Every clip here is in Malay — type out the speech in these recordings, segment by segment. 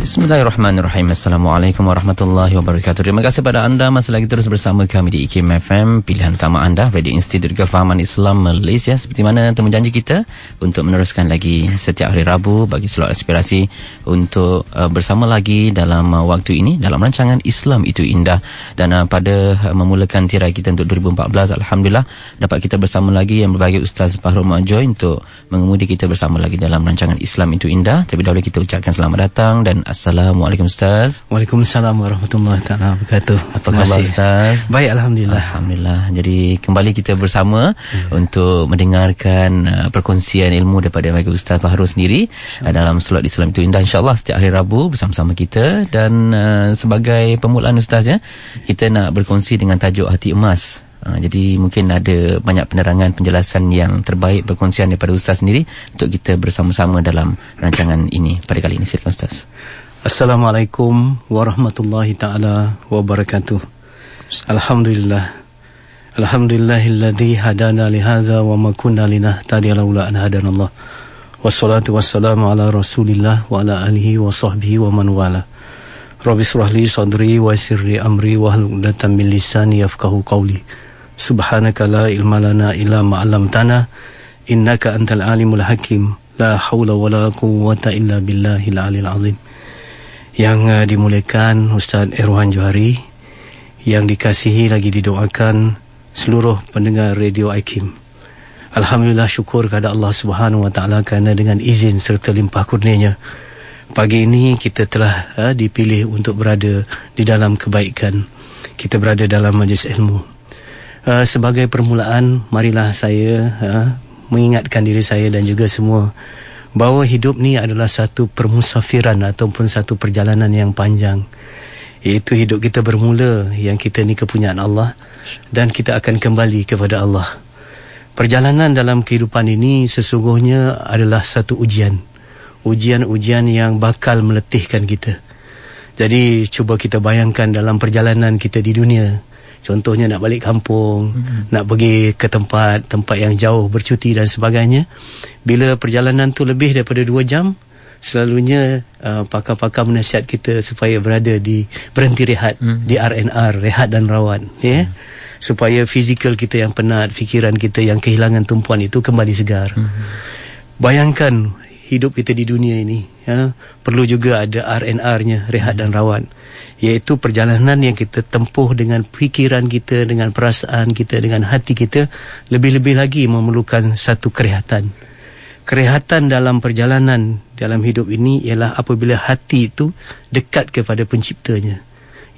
Bismillahirrahmanirrahim. Assalamualaikum warahmatullahi wabarakatuh. Terima kasih kepada anda masih lagi terus bersama kami di IKIM FM, pilihan utama anda, Radio Institut Kefahaman Islam Malaysia. Seperti mana temu janji kita untuk meneruskan lagi setiap hari Rabu bagi seluruh aspirasi untuk uh, bersama lagi dalam uh, waktu ini dalam rancangan Islam itu indah. Dan uh, pada uh, memulakan tirai kita untuk 2014, Alhamdulillah dapat kita bersama lagi yang berbahagia Ustaz Fahrul Majoy untuk mengemudi kita bersama lagi dalam rancangan Islam itu indah. Terlebih dahulu kita ucapkan selamat datang dan Assalamualaikum Ustaz Waalaikumsalam warahmatullahi taala wabarakatuh. Apa khabar Ustaz? Baik alhamdulillah. Alhamdulillah. Jadi kembali kita bersama hmm. untuk mendengarkan uh, perkongsian ilmu daripada bagi Ustaz Fahrul sendiri uh, dalam solat Islam itu indah insyaallah setiap hari Rabu bersama-sama kita dan uh, sebagai permulaan Ustaz ya kita nak berkongsi dengan tajuk hati emas. Uh, jadi mungkin ada banyak penerangan penjelasan yang terbaik perkongsian daripada Ustaz sendiri untuk kita bersama-sama dalam rancangan ini pada kali ini silakan Ustaz. Assalamualaikum warahmatullahi taala wabarakatuh. Alhamdulillah. Alhamdulillahilladzi hadana li hadza wa ma kunna linahtadiya laula an hadanallah. Wassalatu wassalamu ala Rasulillah wa ala alihi wa sahbihi wa man wala. Rabbi israh li sadri wa yassir amri wa hlul 'uqdatam min lisani yafqahu qawli. Subhanaka la ilma lana illa ma 'allamtana innaka antal alimul hakim. La haula wa la quwwata illa billahil aliyil azim yang uh, dimuliakan Ustaz Erwan Johari yang dikasihi lagi didoakan seluruh pendengar radio IKIM. Alhamdulillah syukur kepada Allah Subhanahu Wa Taala kerana dengan izin serta limpah kurnianya pagi ini kita telah uh, dipilih untuk berada di dalam kebaikan. Kita berada dalam majlis ilmu. Uh, sebagai permulaan marilah saya uh, mengingatkan diri saya dan juga semua bahawa hidup ni adalah satu permusafiran ataupun satu perjalanan yang panjang. Iaitu hidup kita bermula yang kita ni kepunyaan Allah dan kita akan kembali kepada Allah. Perjalanan dalam kehidupan ini sesungguhnya adalah satu ujian. Ujian-ujian yang bakal meletihkan kita. Jadi cuba kita bayangkan dalam perjalanan kita di dunia. Contohnya nak balik kampung, hmm. nak pergi ke tempat tempat yang jauh bercuti dan sebagainya. Bila perjalanan tu lebih daripada dua jam, selalunya uh, pakar-pakar menasihat kita supaya berada di berhenti rehat hmm. di RNR, rehat dan rawat, ya. Yeah? Supaya fizikal kita yang penat, fikiran kita yang kehilangan tumpuan itu kembali segar. Hmm. Bayangkan hidup kita di dunia ini, ya, perlu juga ada RNR-nya, rehat hmm. dan rawat iaitu perjalanan yang kita tempuh dengan fikiran kita, dengan perasaan kita, dengan hati kita, lebih-lebih lagi memerlukan satu kerehatan. Kerehatan dalam perjalanan dalam hidup ini ialah apabila hati itu dekat kepada penciptanya.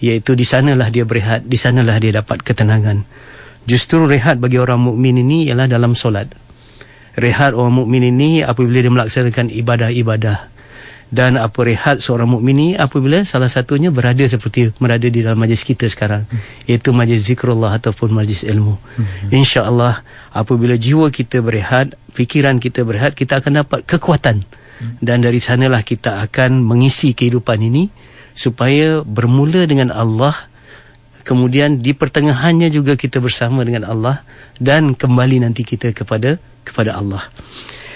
Iaitu di sanalah dia berehat, di sanalah dia dapat ketenangan. Justru rehat bagi orang mukmin ini ialah dalam solat. Rehat orang mukmin ini apabila dia melaksanakan ibadah-ibadah dan apa rehat seorang mukmin ini apabila salah satunya berada seperti berada di dalam majlis kita sekarang hmm. iaitu majlis zikrullah ataupun majlis ilmu hmm. insyaallah apabila jiwa kita berehat fikiran kita berehat kita akan dapat kekuatan hmm. dan dari sanalah kita akan mengisi kehidupan ini supaya bermula dengan Allah kemudian di pertengahannya juga kita bersama dengan Allah dan kembali nanti kita kepada kepada Allah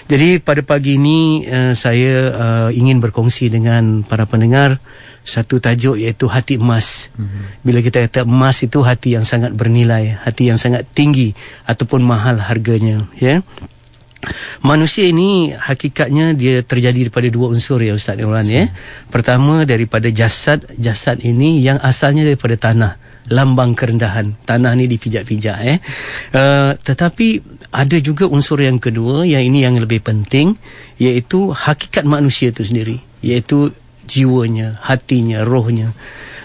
jadi pada pagi ini uh, saya uh, ingin berkongsi dengan para pendengar satu tajuk iaitu hati emas. Mm-hmm. Bila kita kata emas itu hati yang sangat bernilai, hati yang sangat tinggi ataupun mahal harganya, ya. Manusia ini hakikatnya dia terjadi daripada dua unsur ya Ustaz Imran ya. Pertama daripada jasad, jasad ini yang asalnya daripada tanah lambang kerendahan tanah ni dipijak-pijak eh uh, tetapi ada juga unsur yang kedua yang ini yang lebih penting iaitu hakikat manusia itu sendiri iaitu jiwanya hatinya rohnya.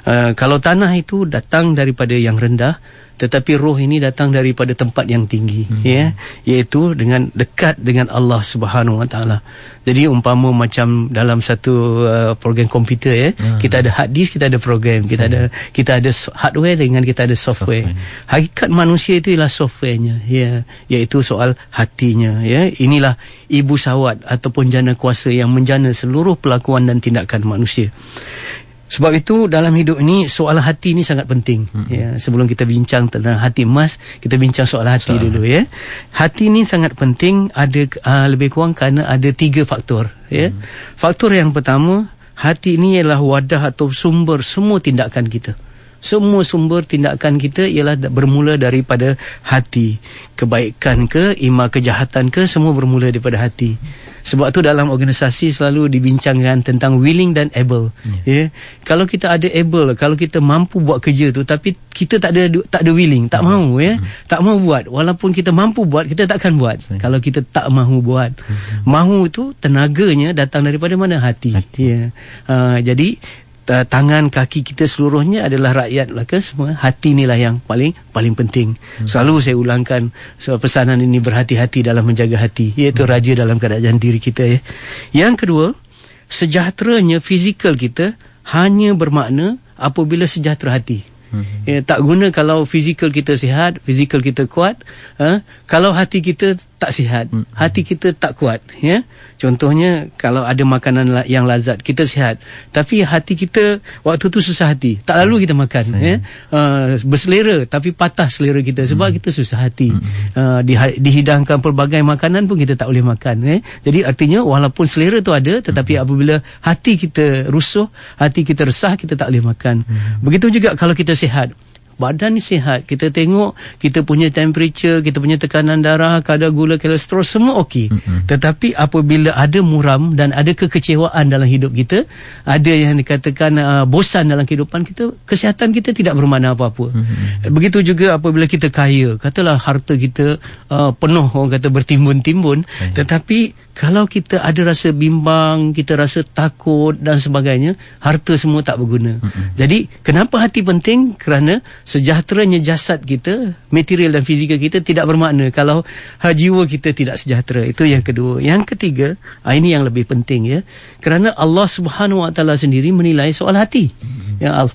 Uh, kalau tanah itu datang daripada yang rendah tetapi roh ini datang daripada tempat yang tinggi hmm. ya iaitu dengan dekat dengan Allah Subhanahu Wa Taala jadi umpama macam dalam satu uh, program komputer ya hmm. kita ada hard disk kita ada program kita Saya. ada kita ada hardware dengan kita ada software, software. hakikat manusia itu ialah softwarenya ya iaitu soal hatinya ya inilah ibu sawat ataupun jana kuasa yang menjana seluruh pelakuan dan tindakan manusia sebab itu dalam hidup ini soal hati ini sangat penting. Hmm. Ya, sebelum kita bincang tentang hati emas, kita bincang soal hati soal. dulu ya. Hati ini sangat penting ada uh, lebih kurang kerana ada tiga faktor ya. Hmm. Faktor yang pertama, hati ini ialah wadah atau sumber semua tindakan kita. Semua sumber tindakan kita ialah bermula daripada hati. Kebaikan ke, ima kejahatan ke, semua bermula daripada hati. Sebab tu dalam organisasi selalu dibincangkan tentang willing dan able. Yeah. Ya. Kalau kita ada able, kalau kita mampu buat kerja tu tapi kita tak ada tak ada willing, tak uh-huh. mahu ya. Uh-huh. Tak mahu buat. Walaupun kita mampu buat, kita takkan buat. Uh-huh. Kalau kita tak mahu buat. Uh-huh. Mahu tu tenaganya datang daripada mana? Hati. Hati. Ya. Uh, jadi uh, tangan kaki kita seluruhnya adalah rakyat ke semua hati inilah yang paling paling penting hmm. selalu saya ulangkan so, pesanan ini berhati-hati dalam menjaga hati iaitu hmm. raja dalam keadaan diri kita ya yang kedua sejahteranya fizikal kita hanya bermakna apabila sejahtera hati Hmm. Ya, tak guna kalau fizikal kita sihat, fizikal kita kuat. Ha? Kalau hati kita tak sihat, hmm. hati kita tak kuat. Ya? Contohnya kalau ada makanan yang lazat, kita sihat. Tapi hati kita waktu tu susah hati. Tak lalu kita makan. Ya? Uh, berselera tapi patah selera kita sebab hmm. kita susah hati. Hmm. Uh, dihidangkan pelbagai makanan pun kita tak boleh makan. Ya? Jadi artinya walaupun selera tu ada tetapi hmm. apabila hati kita rusuh, hati kita resah, kita tak boleh makan. Hmm. Begitu juga kalau kita sihat badan ni sihat. Kita tengok kita punya temperature kita punya tekanan darah kadar gula kolesterol semua okey mm-hmm. tetapi apabila ada muram dan ada kekecewaan dalam hidup kita ada yang dikatakan uh, bosan dalam kehidupan kita kesihatan kita tidak bermakna apa-apa. Mm-hmm. begitu juga apabila kita kaya. Katalah harta kita uh, penuh orang kata bertimbun-timbun. Tetapi kalau kita ada rasa bimbang, kita rasa takut dan sebagainya, harta semua tak berguna. Mm-hmm. Jadi, kenapa hati penting? Kerana sejahteranya jasad kita, material dan fizikal kita tidak bermakna kalau jiwa kita tidak sejahtera. Itu yang kedua. Yang ketiga, ah, ini yang lebih penting ya. Kerana Allah Subhanahu Wa Taala sendiri menilai soal hati. Mm-hmm. Ya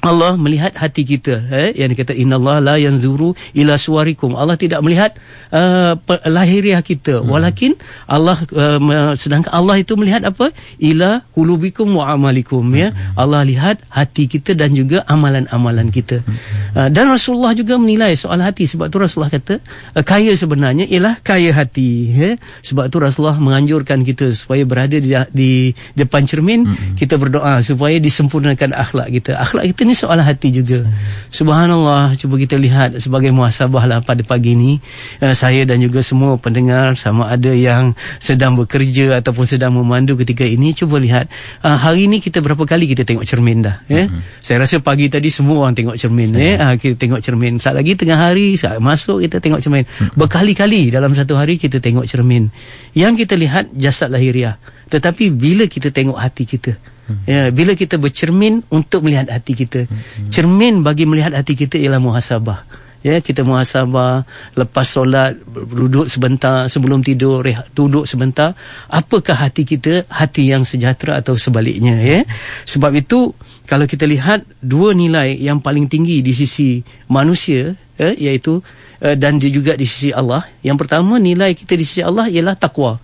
Allah melihat hati kita eh? Yang dikata innallaha la yanzuru ila suwarikum. Allah tidak melihat uh, lahiriah kita. Hmm. walakin Allah uh, sedangkan Allah itu melihat apa? Ila qulubikum wa amalikum ya. Hmm. Allah lihat hati kita dan juga amalan-amalan kita. Hmm. uh, dan Rasulullah juga menilai soal hati. Sebab tu Rasulullah kata uh, kaya sebenarnya ialah kaya hati ya. Sebab tu Rasulullah menganjurkan kita supaya berada di, di depan cermin. Hmm. kita berdoa supaya disempurnakan akhlak kita. Akhlak kita ini soal hati juga. Subhanallah, cuba kita lihat sebagai muhasabah lah pada pagi ini. Uh, saya dan juga semua pendengar sama ada yang sedang bekerja ataupun sedang memandu ketika ini. Cuba lihat, uh, hari ini kita berapa kali kita tengok cermin dah. Eh? Uh-huh. Saya rasa pagi tadi semua orang tengok cermin. Eh? Uh, kita tengok cermin. Saat lagi tengah hari, saat masuk kita tengok cermin. Uh-huh. Berkali-kali dalam satu hari kita tengok cermin. Yang kita lihat jasad lahiriah. Tetapi bila kita tengok hati kita, Ya, bila kita bercermin untuk melihat hati kita. Hmm. Cermin bagi melihat hati kita ialah muhasabah. Ya, kita muhasabah lepas solat duduk sebentar sebelum tidur rehat duduk sebentar apakah hati kita hati yang sejahtera atau sebaliknya ya sebab itu kalau kita lihat dua nilai yang paling tinggi di sisi manusia ya, iaitu uh, dan juga di sisi Allah yang pertama nilai kita di sisi Allah ialah takwa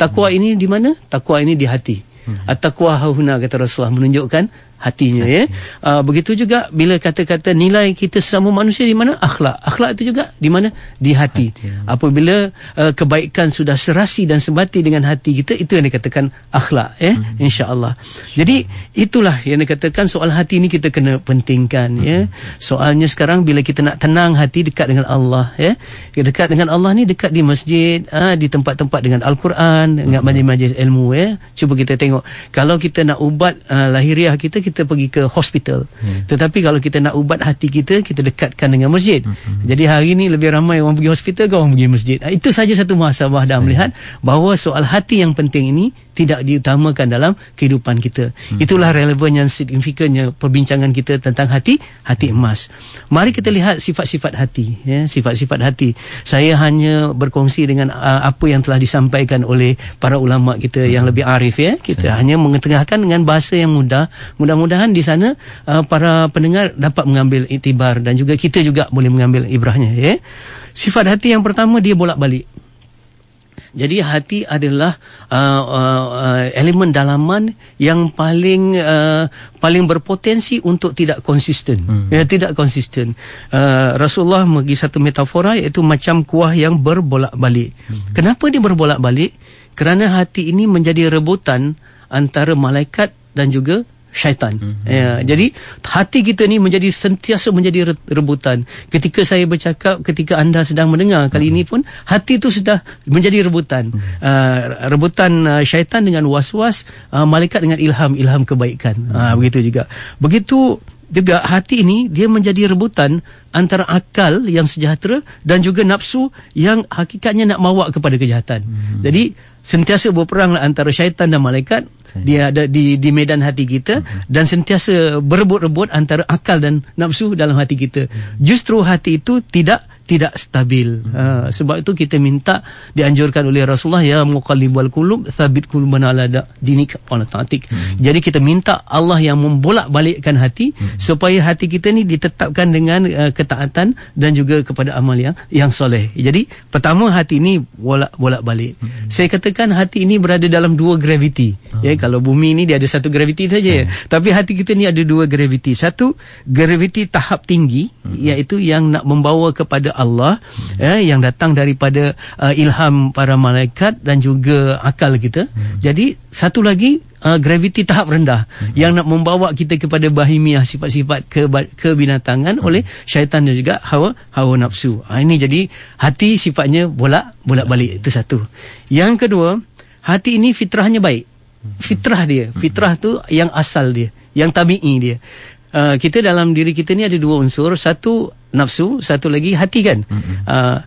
takwa ini di mana takwa ini di hati. At-taqwa hauna kata Rasulullah menunjukkan hatinya ya. Uh, begitu juga bila kata-kata nilai kita sesama manusia di mana akhlak. Akhlak itu juga di mana di hati. hati. Ya. Apabila uh, kebaikan sudah serasi dan sebati dengan hati kita itu yang dikatakan akhlak ya hmm. insya-Allah. Jadi itulah yang dikatakan soal hati ini kita kena pentingkan ya. hmm. ya. Soalnya sekarang bila kita nak tenang hati dekat dengan Allah ya. Dekat dengan Allah ni dekat di masjid, uh, di tempat-tempat dengan Al-Quran, dengan hmm. majlis-majlis ilmu ya. Cuba kita tengok kalau kita nak ubat uh, lahiriah kita kita pergi ke hospital. Hmm. Tetapi kalau kita nak ubat hati kita, kita dekatkan dengan masjid. Hmm. Jadi hari ini lebih ramai orang pergi hospital ke orang pergi masjid. Itu saja satu muhasabah dah melihat bahawa soal hati yang penting ini tidak diutamakan dalam kehidupan kita. Hmm. Itulah relevan yang signifikannya perbincangan kita tentang hati, hati emas. Mari kita lihat sifat-sifat hati, ya, sifat-sifat hati. Saya hanya berkongsi dengan uh, apa yang telah disampaikan oleh para ulama kita hmm. yang lebih arif ya. Kita Saya. hanya mengetengahkan dengan bahasa yang mudah. Mudah-mudahan di sana uh, para pendengar dapat mengambil itibar dan juga kita juga boleh mengambil ibrahnya ya. Sifat hati yang pertama dia bolak-balik. Jadi hati adalah uh, uh, uh, elemen dalaman yang paling uh, paling berpotensi untuk tidak konsisten. Hmm. Ya tidak konsisten. Uh, Rasulullah bagi satu metafora iaitu macam kuah yang berbolak-balik. Hmm. Kenapa dia berbolak-balik? Kerana hati ini menjadi rebutan antara malaikat dan juga syaitan. Mm-hmm. Ya, jadi hati kita ni menjadi sentiasa menjadi rebutan. Ketika saya bercakap, ketika anda sedang mendengar kali mm-hmm. ini pun hati itu sudah menjadi rebutan. Mm-hmm. Uh, rebutan uh, syaitan dengan was-was, uh, malaikat dengan ilham, ilham kebaikan. Mm-hmm. Uh, begitu juga. Begitu juga hati ini dia menjadi rebutan antara akal yang sejahtera dan juga nafsu yang hakikatnya nak bawa kepada kejahatan. Mm-hmm. Jadi sentiasa berperang antara syaitan dan malaikat dia ada di di medan hati kita uh-huh. dan sentiasa berebut-rebut antara akal dan nafsu dalam hati kita uh-huh. justru hati itu tidak tidak stabil. Uh, sebab itu kita minta dianjurkan oleh Rasulullah ya muqallibal qulub thabit qulubana ala dinik wa taatik. Hmm. Jadi kita minta Allah yang membolak-balikkan hati hmm. supaya hati kita ni ditetapkan dengan uh, ketaatan dan juga kepada amal yang yang soleh. Jadi pertama hati ini bolak-bolak-balik. Hmm. Saya katakan hati ini berada dalam dua graviti. Hmm. Ya kalau bumi ni dia ada satu graviti saja. Hmm. Tapi hati kita ni ada dua graviti. Satu graviti tahap tinggi hmm. iaitu yang nak membawa kepada Allah hmm. eh, yang datang daripada uh, ilham para malaikat dan juga akal kita. Hmm. Jadi satu lagi uh, graviti tahap rendah hmm. yang nak membawa kita kepada bahimiah sifat-sifat ke kebinatangan hmm. oleh syaitan dan juga hawa hawa nafsu. Ha, ini jadi hati sifatnya bolak bolak balik itu satu. Yang kedua, hati ini fitrahnya baik. Hmm. Fitrah dia, hmm. fitrah tu yang asal dia, yang tabii dia. Uh, kita dalam diri kita ni ada dua unsur, satu nafsu, satu lagi hati kan. Mm-hmm. Uh,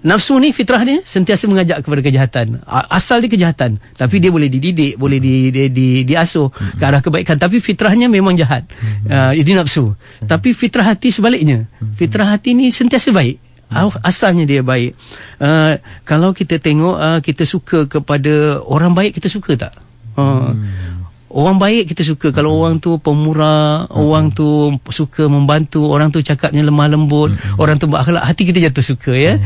nafsu ni fitrah dia sentiasa mengajak kepada kejahatan. Asal dia kejahatan, tapi dia boleh dididik, boleh di di di diasuh mm-hmm. ke arah kebaikan, tapi fitrahnya memang jahat. Uh, itu nafsu. Mm-hmm. Tapi fitrah hati sebaliknya. Mm-hmm. Fitrah hati ni sentiasa baik. Asalnya dia baik. Uh, kalau kita tengok uh, kita suka kepada orang baik kita suka tak? Uh, mm-hmm. Orang baik kita suka Kalau hmm. orang tu pemurah hmm. Orang tu suka membantu Orang tu cakapnya lemah lembut hmm. Orang tu berakhlak Hati kita jatuh suka ya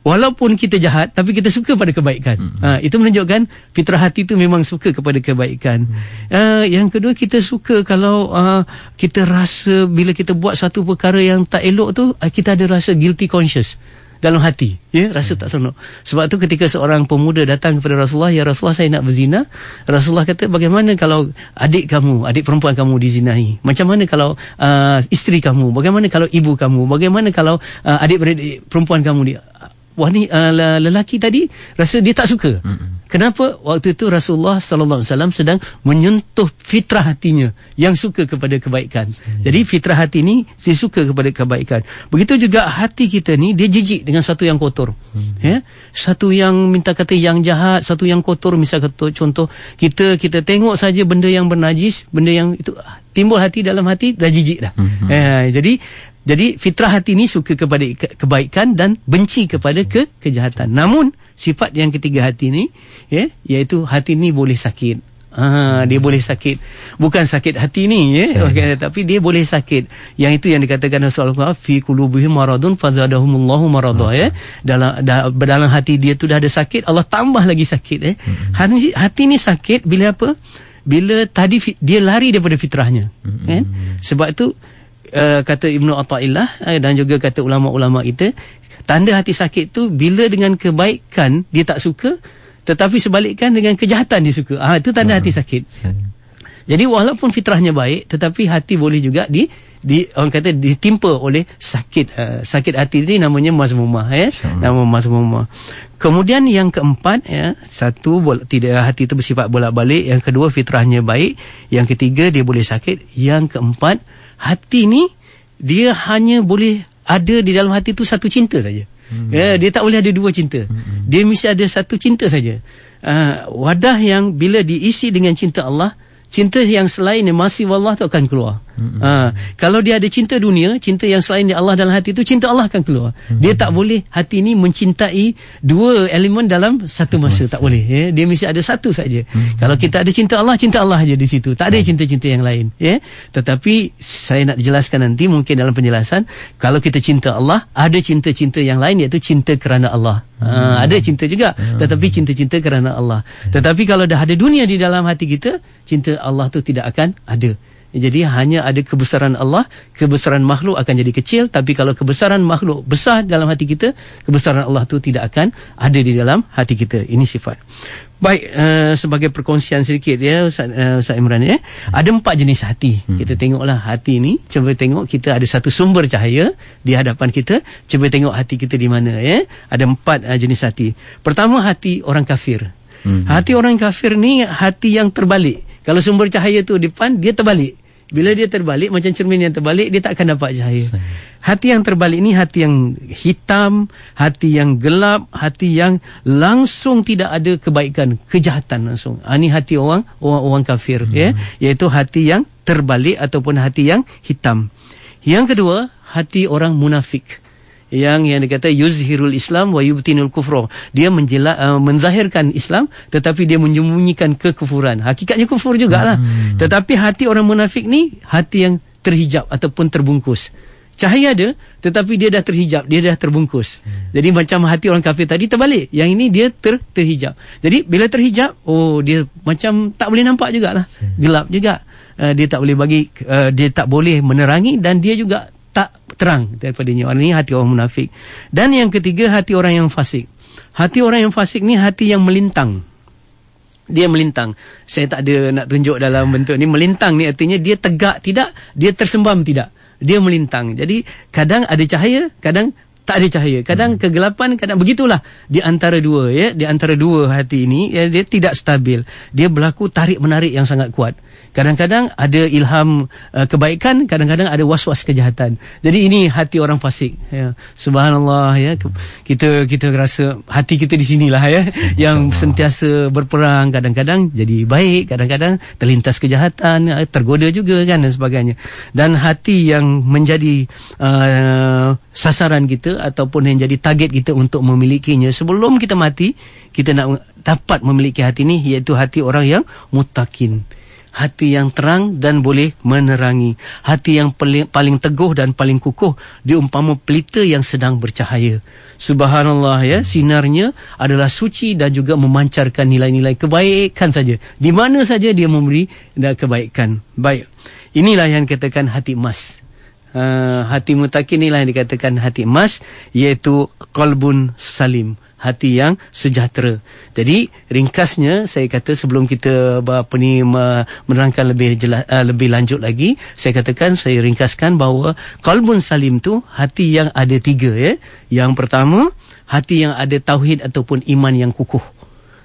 Walaupun kita jahat Tapi kita suka pada kebaikan hmm. ha, Itu menunjukkan Fitrah hati tu memang suka kepada kebaikan hmm. uh, Yang kedua kita suka Kalau uh, kita rasa Bila kita buat satu perkara yang tak elok tu uh, Kita ada rasa guilty conscious dalam hati. Ya rasa tak seronok. Sebab tu ketika seorang pemuda datang kepada Rasulullah ya Rasulullah saya nak berzina. Rasulullah kata bagaimana kalau adik kamu adik perempuan kamu dizinahi macam mana kalau uh, isteri kamu? Bagaimana kalau ibu kamu? Bagaimana kalau uh, adik-beradik perempuan kamu dia wanita uh, lelaki tadi rasa dia tak suka mm-hmm. Kenapa waktu itu Rasulullah sallallahu alaihi wasallam sedang menyentuh fitrah hatinya yang suka kepada kebaikan. Hmm. Jadi fitrah hati ini dia suka kepada kebaikan. Begitu juga hati kita ni dia jijik dengan satu yang kotor. Hmm. Ya. Satu yang minta kata yang jahat, satu yang kotor misal kata contoh kita kita tengok saja benda yang bernajis, benda yang itu timbul hati dalam hati dah jijik dah. Hmm. Ya, jadi jadi fitrah hati ini suka kepada kebaikan dan benci kepada ke kejahatan. Namun sifat yang ketiga hati ni ya iaitu hati ni boleh sakit. Ha, dia boleh sakit. Bukan sakit hati ni ya okay, tapi dia boleh sakit. Yang itu yang dikatakan Rasulullah fi qulubihim maradun fazadahumullahu marada ya. Dalam da, dalam hati dia tu dah ada sakit Allah tambah lagi sakit ya. Hmm. hati, hati ni sakit bila apa? Bila tadi dia lari daripada fitrahnya hmm. ya. Sebab itu uh, kata Ibnu Athaillah uh, dan juga kata ulama-ulama kita Tanda hati sakit tu bila dengan kebaikan dia tak suka tetapi sebalikkan dengan kejahatan dia suka. Ah itu tanda hati sakit. Jadi walaupun fitrahnya baik tetapi hati boleh juga di di orang kata ditimpa oleh sakit uh, sakit hati ini namanya mazmumah ya. Nama mazmumah. Kemudian yang keempat ya, satu bol- tidak hati itu bersifat bolak-balik, yang kedua fitrahnya baik, yang ketiga dia boleh sakit, yang keempat hati ni dia hanya boleh ada di dalam hati tu satu cinta saja. Hmm. Ya, dia tak boleh ada dua cinta. Hmm. Dia mesti ada satu cinta saja. Uh, wadah yang bila diisi dengan cinta Allah, cinta yang selain masih Allah tu akan keluar. Mm-hmm. Ha, kalau dia ada cinta dunia, cinta yang selain Allah dalam hati itu, cinta Allah akan keluar. Mm-hmm. Dia tak boleh hati ini mencintai dua elemen dalam satu masa. masa. Tak boleh. Ya? Dia mesti ada satu saja. Mm-hmm. Kalau kita ada cinta Allah, cinta Allah aja di situ. Tak ada cinta-cinta yang lain. Ya? Tetapi saya nak jelaskan nanti mungkin dalam penjelasan, kalau kita cinta Allah, ada cinta-cinta yang lain iaitu cinta kerana Allah. Ha, ada cinta juga. Mm-hmm. Tetapi cinta-cinta kerana Allah. Mm-hmm. Tetapi kalau dah ada dunia di dalam hati kita, cinta Allah tu tidak akan ada. Jadi hanya ada kebesaran Allah, kebesaran makhluk akan jadi kecil. Tapi kalau kebesaran makhluk besar dalam hati kita, kebesaran Allah tu tidak akan ada di dalam hati kita. Ini sifat. Baik, uh, sebagai perkongsian sedikit ya Ustaz, uh, Ustaz Imran ya. Ada empat jenis hati. Hmm. Kita tengoklah hati ni, cuba tengok kita ada satu sumber cahaya di hadapan kita, cuba tengok hati kita di mana ya. Ada empat uh, jenis hati. Pertama hati orang kafir. Hmm. Hati orang kafir ni hati yang terbalik. Kalau sumber cahaya tu depan, dia terbalik. Bila dia terbalik macam cermin yang terbalik, dia tak akan dapat cahaya. Hati yang terbalik ni hati yang hitam, hati yang gelap, hati yang langsung tidak ada kebaikan, kejahatan langsung. Ha, ini hati orang orang, orang kafir hmm. ya, iaitu hati yang terbalik ataupun hati yang hitam. Yang kedua, hati orang munafik yang yang dikata yuzhirul Islam wa yubtinul kufra. Dia menjela, uh, menzahirkan Islam tetapi dia menyembunyikan kekufuran. Hakikatnya kufur jugalah. Hmm. Tetapi hati orang munafik ni hati yang terhijab ataupun terbungkus. Cahaya ada tetapi dia dah terhijab, dia dah terbungkus. Hmm. Jadi macam hati orang kafir tadi terbalik. Yang ini dia ter terhijab. Jadi bila terhijab, oh dia macam tak boleh nampak jugalah. Gelap juga. Uh, dia tak boleh bagi uh, dia tak boleh menerangi dan dia juga terang daripadanya. Orang ini hati orang munafik. Dan yang ketiga, hati orang yang fasik. Hati orang yang fasik ni hati yang melintang. Dia melintang. Saya tak ada nak tunjuk dalam bentuk ni. Melintang ni artinya dia tegak tidak, dia tersembam tidak. Dia melintang. Jadi kadang ada cahaya, kadang tak ada cahaya. Kadang hmm. kegelapan, kadang begitulah di antara dua ya, di antara dua hati ini ya, dia tidak stabil. Dia berlaku tarik menarik yang sangat kuat. Kadang-kadang ada ilham uh, kebaikan, kadang-kadang ada was-was kejahatan. Jadi ini hati orang fasik. Ya. Subhanallah ya. Kita kita rasa hati kita di sinilah ya yang sentiasa berperang, kadang-kadang jadi baik, kadang-kadang terlintas kejahatan, ya, tergoda juga kan dan sebagainya. Dan hati yang menjadi uh, sasaran kita ataupun yang jadi target kita untuk memilikinya sebelum kita mati, kita nak dapat memiliki hati ini iaitu hati orang yang mutakin hati yang terang dan boleh menerangi. Hati yang paling, teguh dan paling kukuh diumpama pelita yang sedang bercahaya. Subhanallah ya. Sinarnya adalah suci dan juga memancarkan nilai-nilai kebaikan saja. Di mana saja dia memberi kebaikan. Baik. Inilah yang dikatakan hati emas. Uh, hati mutakin inilah yang dikatakan hati emas iaitu qalbun salim hati yang sejahtera. Jadi ringkasnya saya kata sebelum kita apa ni menerangkan lebih jelas, uh, lebih lanjut lagi, saya katakan saya ringkaskan bahawa qalbun salim tu hati yang ada tiga ya. Yang pertama, hati yang ada tauhid ataupun iman yang kukuh.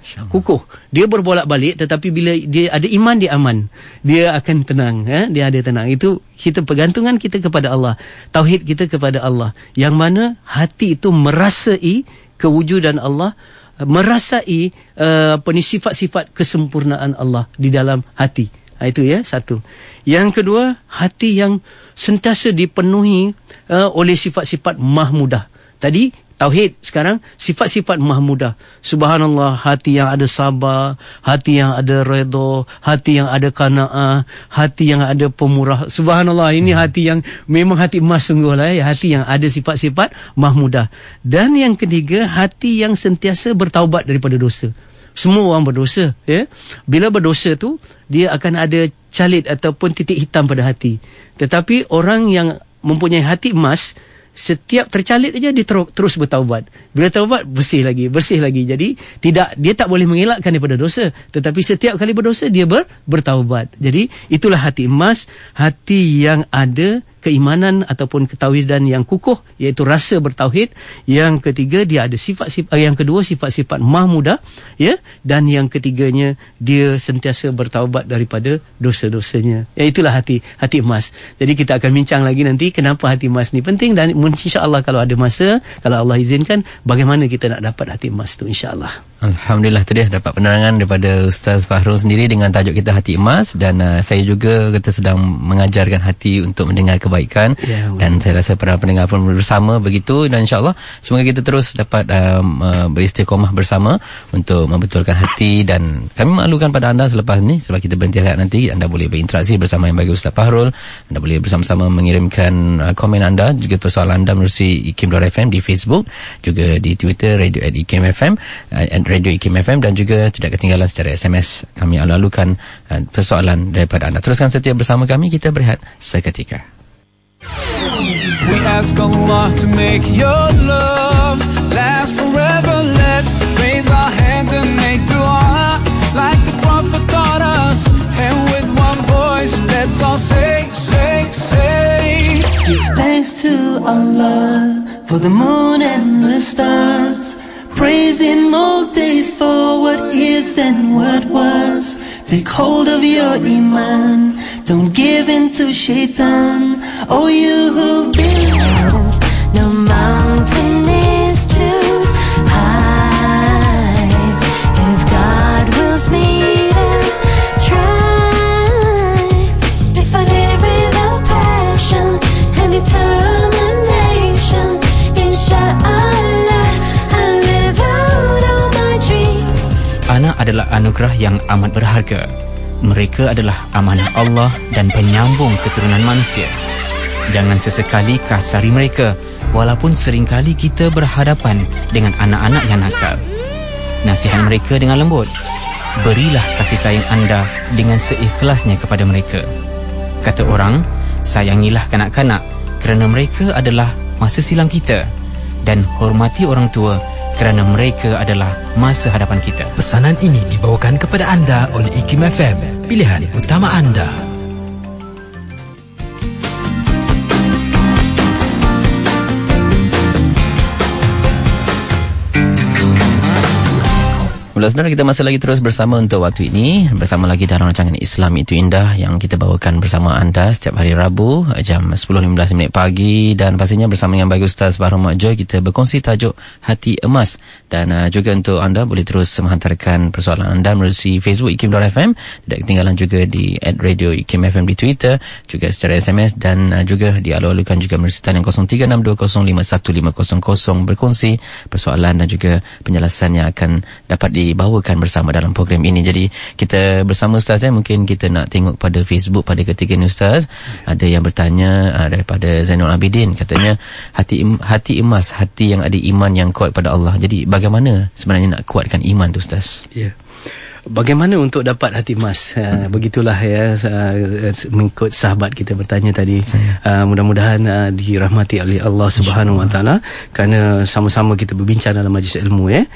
Kukuh. Dia berbolak-balik tetapi bila dia ada iman dia aman. Dia akan tenang, ya. Dia ada tenang. Itu kita pergantungan kita kepada Allah. Tauhid kita kepada Allah. Yang mana hati itu merasai kewujudan Allah merasai uh, apa ni sifat-sifat kesempurnaan Allah di dalam hati. Ha, itu ya satu. Yang kedua, hati yang sentiasa dipenuhi uh, oleh sifat-sifat mahmudah. Tadi Tauhid sekarang sifat-sifat mahmudah. Subhanallah, hati yang ada sabar, hati yang ada redha, hati yang ada qanaah, hati yang ada pemurah. Subhanallah, ini hmm. hati yang memang hati emas sungguhlah ya, hati yang ada sifat-sifat mahmudah. Dan yang ketiga, hati yang sentiasa bertaubat daripada dosa. Semua orang berdosa, ya. Bila berdosa tu, dia akan ada calit ataupun titik hitam pada hati. Tetapi orang yang mempunyai hati emas, setiap tercalit aja dia ter- terus bertaubat. Bila taubat bersih lagi, bersih lagi. Jadi tidak dia tak boleh mengelakkan daripada dosa, tetapi setiap kali berdosa dia ber- bertaubat. Jadi itulah hati emas, hati yang ada keimanan ataupun ketauhidan yang kukuh iaitu rasa bertauhid. Yang ketiga dia ada sifat-sifat yang kedua sifat-sifat mahmudah ya. Dan yang ketiganya dia sentiasa bertaubat daripada dosa-dosanya. Ya itulah hati hati emas. Jadi kita akan bincang lagi nanti kenapa hati emas ni penting dan insyaallah kalau ada masa kalau Allah izinkan bagaimana kita nak dapat hati emas tu insyaallah Alhamdulillah tu dia. Dapat penerangan daripada Ustaz Fahrul sendiri dengan tajuk kita hati emas. Dan uh, saya juga kata sedang mengajarkan hati untuk mendengar kebaikan. Ya, dan saya rasa para pendengar pun bersama begitu. Dan insyaallah semoga kita terus dapat um, uh, beristiqomah bersama untuk membetulkan hati. Dan kami maklumkan pada anda selepas ni sebab kita berhenti rehat nanti anda boleh berinteraksi bersama yang bagi Ustaz Fahrul. Anda boleh bersama-sama mengirimkan uh, komen anda juga persoalan anda melalui ikim.fm di Facebook juga di Twitter radio at ikim.fm uh, Radio IKIM FM dan juga tidak ketinggalan secara SMS kami alu-alukan eh, persoalan daripada anda. Teruskan setia bersama kami, kita berehat seketika. We ask Allah to make your love last forever. Let's raise our hands and make dua like the prophet taught us. And with one voice, let's all say, say, say. Give thanks to Allah for the moon and the stars. Praise Him all day for what is and what was. Take hold of your iman. Don't give in to shaitan. Oh, you who believes no mountain adalah anugerah yang amat berharga. Mereka adalah amanah Allah dan penyambung keturunan manusia. Jangan sesekali kasari mereka walaupun seringkali kita berhadapan dengan anak-anak yang nakal. Nasihat mereka dengan lembut. Berilah kasih sayang anda dengan seikhlasnya kepada mereka. Kata orang, sayangilah kanak-kanak kerana mereka adalah masa silam kita dan hormati orang tua kerana mereka adalah masa hadapan kita. Pesanan ini dibawakan kepada anda oleh IKIM FM, pilihan utama anda. Baiklah saudara kita masih lagi terus bersama untuk waktu ini. Bersama lagi dalam rancangan Islam itu indah yang kita bawakan bersama anda setiap hari Rabu jam 10.15 minit pagi. Dan pastinya bersama dengan Baik Ustaz Bahru Mak Joy kita berkongsi tajuk Hati Emas. Dan uh, juga untuk anda boleh terus menghantarkan persoalan anda melalui Facebook IKIM.FM tidak ketinggalan juga di at radio IKIM FM di Twitter juga secara SMS dan uh, juga dialu-alukan juga melalui talian 0362051500 berkongsi persoalan dan juga penjelasan yang akan dapat di dibawakan bersama dalam program ini. Jadi kita bersama Ustaz ya, mungkin kita nak tengok pada Facebook pada ketika ini Ustaz. Ada yang bertanya uh, daripada Zainul Abidin katanya hati hati emas, hati yang ada iman yang kuat pada Allah. Jadi bagaimana sebenarnya nak kuatkan iman tu Ustaz? Ya. Bagaimana untuk dapat hati emas? Uh, begitulah ya uh, mengikut sahabat kita bertanya tadi. Uh, mudah-mudahan uh, dirahmati oleh Allah Subhanahu Wa Taala kerana sama-sama kita berbincang dalam majlis ilmu ya.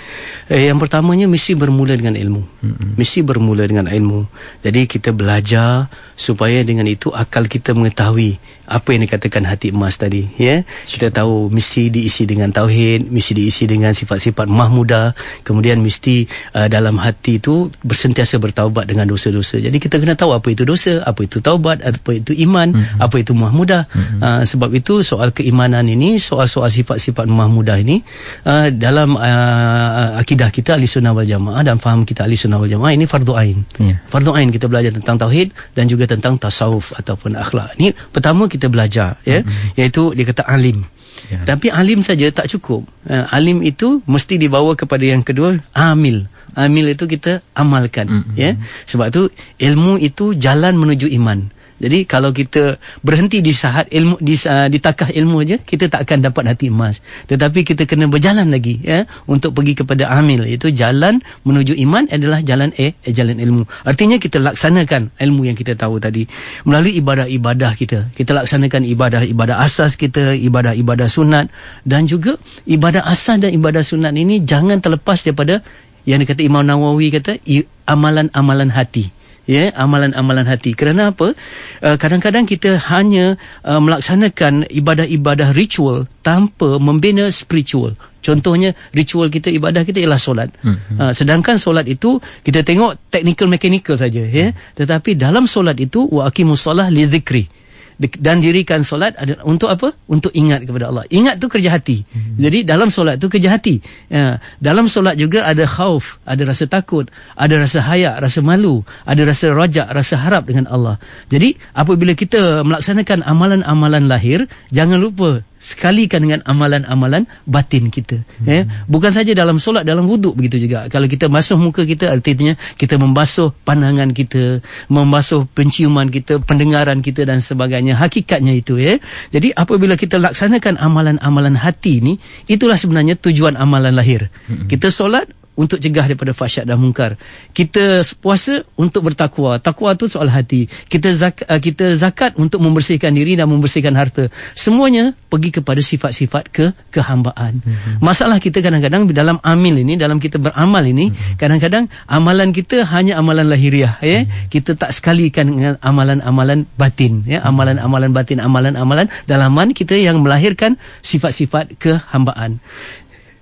Eh, yang pertamanya mesti bermula dengan ilmu. Mm-hmm. Mesti bermula dengan ilmu. Jadi kita belajar supaya dengan itu akal kita mengetahui apa yang dikatakan hati emas tadi ya. Kita tahu mesti diisi dengan tauhid, mesti diisi dengan sifat-sifat mahmudah, kemudian mesti uh, dalam hati itu bersentiasa bertaubat dengan dosa-dosa. Jadi kita kena tahu apa itu dosa, apa itu taubat, apa itu iman, mm-hmm. apa itu mahmudah. Mm-hmm. Uh, sebab itu soal keimanan ini, soal-soal sifat-sifat mahmudah ini uh, dalam uh, akidah kita ahli sunnah wal jamaah dan faham kita ahli sunnah wal jamaah ini fardu ain. Yeah. Fardu ain kita belajar tentang tauhid dan juga tentang tasawuf ataupun akhlak. Ini pertama kita belajar ya, mm-hmm. iaitu dia kata alim. Yeah. Tapi alim saja tak cukup. Uh, alim itu mesti dibawa kepada yang kedua amil amil itu kita amalkan mm-hmm. ya sebab tu ilmu itu jalan menuju iman jadi kalau kita berhenti di sahat ilmu di, uh, di takah ilmu aja kita tak akan dapat hati emas. Tetapi kita kena berjalan lagi ya untuk pergi kepada amil itu jalan menuju iman adalah jalan eh, eh jalan ilmu. Artinya kita laksanakan ilmu yang kita tahu tadi. Melalui ibadah-ibadah kita. Kita laksanakan ibadah-ibadah asas kita ibadah-ibadah sunat. Dan juga ibadah asas dan ibadah sunat ini jangan terlepas daripada yang dikata Imam Nawawi kata amalan-amalan hati ya amalan-amalan hati. Kerana apa? Uh, kadang-kadang kita hanya uh, melaksanakan ibadah-ibadah ritual tanpa membina spiritual. Contohnya ritual kita ibadah kita ialah solat. Hmm. uh, sedangkan solat itu kita tengok technical mechanical saja ya. Tetapi dalam solat itu wa aqimus solah li zikri dan dirikan solat untuk apa? Untuk ingat kepada Allah. Ingat tu kerja hati. Hmm. Jadi dalam solat tu kerja hati. Ya. Dalam solat juga ada khauf, ada rasa takut, ada rasa haya, rasa malu, ada rasa rajak, rasa harap dengan Allah. Jadi apabila kita melaksanakan amalan-amalan lahir, jangan lupa sekalikan dengan amalan-amalan batin kita hmm. ya bukan saja dalam solat dalam wuduk begitu juga. Kalau kita basuh muka kita artinya kita membasuh pandangan kita membasuh penciuman kita pendengaran kita dan sebagainya. Hakikatnya itu ya jadi apabila kita laksanakan amalan-amalan hati ini itulah sebenarnya tujuan amalan lahir. Hmm. kita solat untuk cegah daripada fahsyat dan mungkar. Kita puasa untuk bertakwa. Takwa tu soal hati. Kita zakat, uh, kita zakat untuk membersihkan diri dan membersihkan harta. Semuanya pergi kepada sifat-sifat ke kehambaan. Mm-hmm. Masalah kita kadang-kadang dalam amil ini, dalam kita beramal ini, mm-hmm. kadang-kadang amalan kita hanya amalan lahiriah ya. Mm-hmm. Kita tak sekalikan dengan amalan-amalan batin ya, amalan-amalan batin, amalan-amalan dalaman kita yang melahirkan sifat-sifat kehambaan.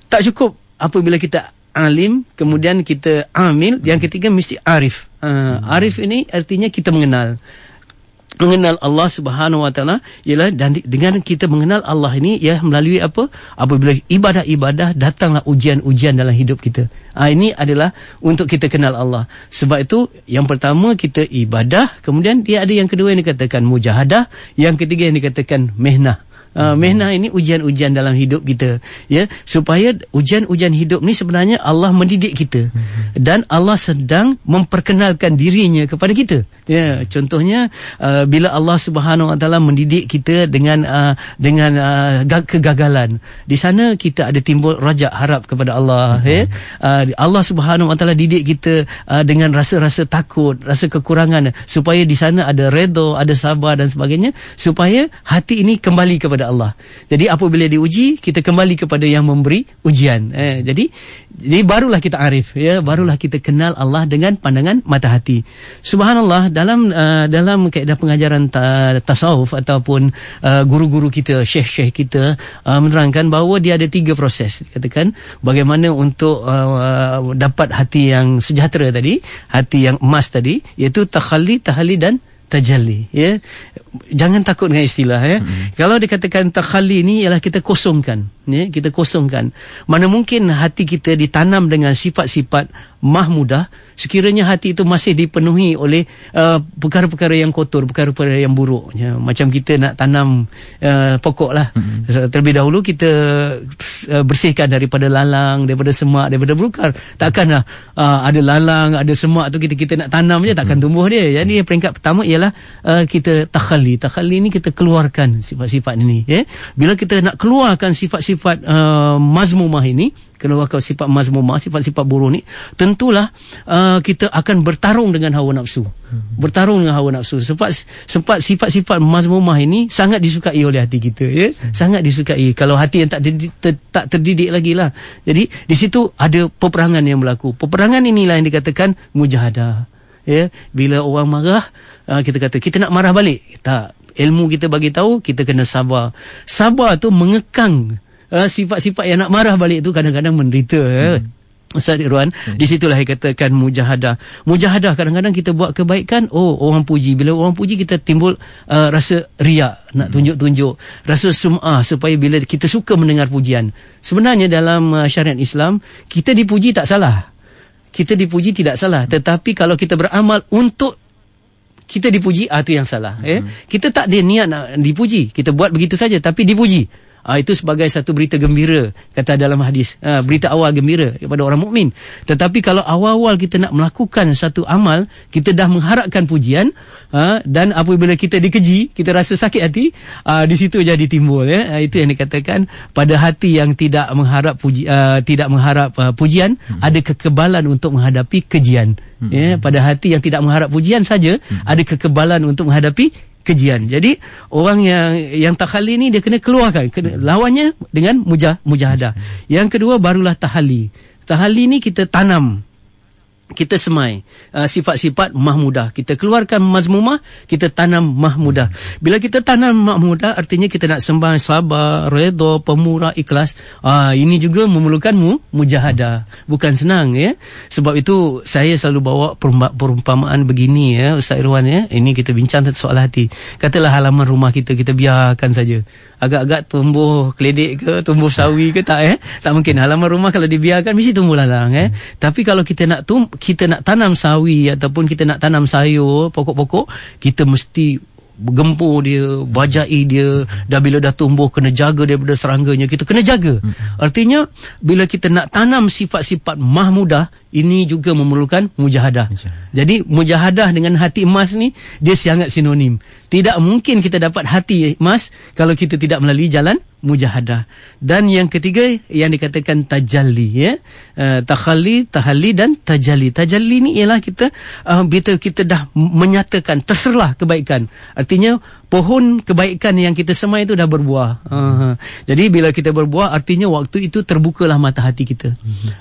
Tak cukup apabila kita alim kemudian kita amil yang ketiga mesti arif. Uh, arif ini artinya kita mengenal. Mengenal Allah Subhanahu Wa Taala ialah dengan kita mengenal Allah ini ya melalui apa? Apabila ibadah-ibadah datanglah ujian-ujian dalam hidup kita. Ha, ini adalah untuk kita kenal Allah. Sebab itu yang pertama kita ibadah kemudian dia ada yang kedua yang dikatakan mujahadah yang ketiga yang dikatakan mehnah Uh, mehnah ini ujian-ujian dalam hidup kita ya. Supaya ujian-ujian hidup ni sebenarnya Allah mendidik kita. Dan Allah sedang memperkenalkan dirinya kepada kita ya. Contohnya uh, bila Allah Subhanahu Wa Taala mendidik kita dengan uh, dengan uh, ga- kegagalan di sana kita ada timbul rajak harap kepada Allah ya. Uh, Allah Subhanahu Wa Taala didik kita uh, dengan rasa-rasa takut rasa kekurangan supaya di sana ada redha ada sabar dan sebagainya supaya hati ini kembali kepada Allah. Jadi apabila diuji, kita kembali kepada yang memberi ujian. Eh, jadi jadi barulah kita arif ya, barulah kita kenal Allah dengan pandangan mata hati. Subhanallah dalam uh, dalam kaedah pengajaran ta, tasawuf ataupun uh, guru-guru kita, syekh-syekh kita uh, menerangkan bahawa dia ada tiga proses. Katakan bagaimana untuk uh, dapat hati yang sejahtera tadi, hati yang emas tadi, iaitu takhalli, tahalli dan tajalli ya jangan takut dengan istilah ya. Hmm. kalau dikatakan takhalli ini ialah kita kosongkan ya. Kita kosongkan. Mana mungkin hati kita ditanam dengan sifat-sifat mahmudah sekiranya hati itu masih dipenuhi oleh uh, perkara-perkara yang kotor perkara-perkara yang buruk ya. Macam kita nak tanam uh, pokok lah. Hmm. terlebih dahulu kita uh, bersihkan daripada lalang daripada semak daripada belukar. Takkanlah uh, ada lalang ada semak tu kita kita nak tanam je takkan tumbuh dia. Jadi peringkat pertama ialah uh, kita takhalli takhalli ni kita keluarkan sifat-sifat ini ya. Bila kita nak keluarkan sifat-sifat uh, mazmumah ini keluarkan sifat mazmumah sifat-sifat buruk ni tentulah uh, kita akan bertarung dengan hawa nafsu. Bertarung dengan hawa nafsu. Sebab sebab sifat-sifat mazmumah ini sangat disukai oleh hati kita ya. Sangat disukai. Kalau hati yang tak terdidik, ter, tak terdidik lagi lah. Jadi di situ ada peperangan yang berlaku. Peperangan inilah yang dikatakan mujahadah ya bila orang marah uh, kita kata kita nak marah balik tak ilmu kita bagi tahu kita kena sabar sabar tu mengekang uh, sifat-sifat yang nak marah balik tu kadang-kadang menderita ya Ustaz Irwan, hmm. di situlah yang katakan mujahadah. Mujahadah kadang-kadang kita buat kebaikan, oh orang puji. Bila orang puji kita timbul uh, rasa riak, nak tunjuk-tunjuk. Rasa sum'ah supaya bila kita suka mendengar pujian. Sebenarnya dalam uh, syariat Islam, kita dipuji tak salah. Kita dipuji tidak salah. Tetapi kalau kita beramal untuk kita dipuji, ah, itu yang salah. Eh? Kita tak ada niat nak dipuji. Kita buat begitu saja tapi dipuji. Ah, itu sebagai satu berita gembira kata dalam hadis ah, berita awal gembira kepada orang mukmin tetapi kalau awal-awal kita nak melakukan satu amal kita dah mengharapkan pujian ah, dan apabila kita dikeji kita rasa sakit hati ah, di situ jadi timbul ya ah, itu yang dikatakan pada hati yang tidak mengharap puji ah, tidak mengharap ah, pujian hmm. ada kekebalan untuk menghadapi kejian hmm. ya pada hati yang tidak mengharap pujian saja hmm. ada kekebalan untuk menghadapi kejian. Jadi orang yang yang takhali ni dia kena keluarkan kena lawannya dengan mujah mujahadah. Yang kedua barulah tahali. Tahali ni kita tanam kita semai uh, sifat-sifat mahmudah. Kita keluarkan mazmumah kita tanam mahmudah. Bila kita tanam mahmudah artinya kita nak sembah sabar redha pemurah ikhlas. Uh, ini juga memerlukan mu, mujahadah. Bukan senang ya. Sebab itu saya selalu bawa perumpa- perumpamaan begini ya Ustaz Irwan ya. Ini kita bincang tentang soal hati. Katalah halaman rumah kita kita biarkan saja. Agak-agak tumbuh keledek ke tumbuh sawi ke tak eh tak mungkin. Halaman rumah kalau dibiarkan mesti tumbuh lalang eh tapi kalau kita nak tum kita nak tanam sawi ataupun kita nak tanam sayur pokok-pokok kita mesti bergempur dia, bajai dia. Dan bila dah tumbuh kena jaga daripada serangganya. Kita kena jaga. Artinya bila kita nak tanam sifat-sifat mahmudah ini juga memerlukan mujahadah. Jadi mujahadah dengan hati emas ni dia sangat sinonim. Tidak mungkin kita dapat hati emas kalau kita tidak melalui jalan mujahadah. Dan yang ketiga yang dikatakan tajalli ya. Uh, takhalli, tahalli dan tajalli. Tajalli ni ialah kita uh, bila kita dah menyatakan terserlah kebaikan. Artinya pohon kebaikan yang kita semai itu dah berbuah. Uh, jadi bila kita berbuah artinya waktu itu terbukalah mata hati kita.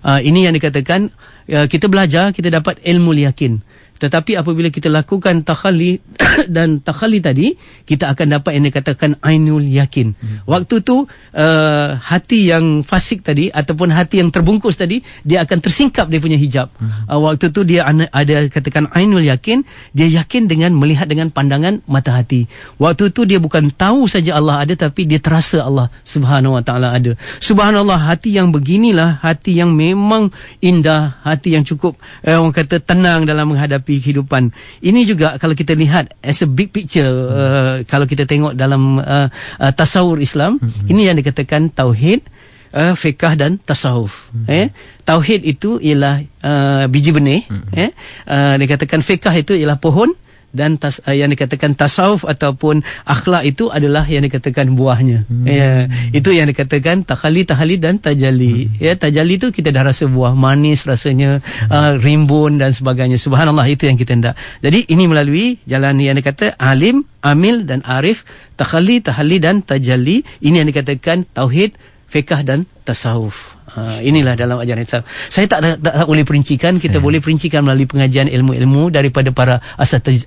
Uh, ini yang dikatakan uh, kita belajar kita dapat ilmu yakin tetapi apabila kita lakukan takhalli dan takhalli tadi kita akan dapat yang dikatakan ainul yakin hmm. waktu tu uh, hati yang fasik tadi ataupun hati yang terbungkus tadi dia akan tersingkap dia punya hijab hmm. uh, waktu tu dia ada katakan ainul yakin dia yakin dengan melihat dengan pandangan mata hati waktu tu dia bukan tahu saja Allah ada tapi dia terasa Allah subhanahu wa taala ada subhanallah hati yang beginilah hati yang memang indah hati yang cukup uh, orang kata tenang dalam menghadapi kehidupan. Ini juga kalau kita lihat as a big picture hmm. uh, kalau kita tengok dalam uh, uh, tasawur Islam, hmm. ini yang dikatakan tauhid, uh, fiqh dan tasawuf. Hmm. Eh, tauhid itu ialah uh, biji benih, hmm. eh. Uh, dikatakan fiqh itu ialah pohon dan tas, uh, yang dikatakan tasawuf ataupun akhlak itu adalah yang dikatakan buahnya. Hmm. Ya, itu yang dikatakan takhali tahali dan tajali. Hmm. Ya, tajali itu kita dah rasa buah manis rasanya, hmm. uh, rimbun dan sebagainya. Subhanallah itu yang kita hendak. Jadi ini melalui jalan yang dikata alim, amil dan arif, takhali tahali dan tajali. Ini yang dikatakan tauhid, fiqh dan tasawuf. Ha, inilah dalam ajaran Islam. Saya tak, tak, tak, boleh perincikan. Kita Saya. boleh perincikan melalui pengajian ilmu-ilmu daripada para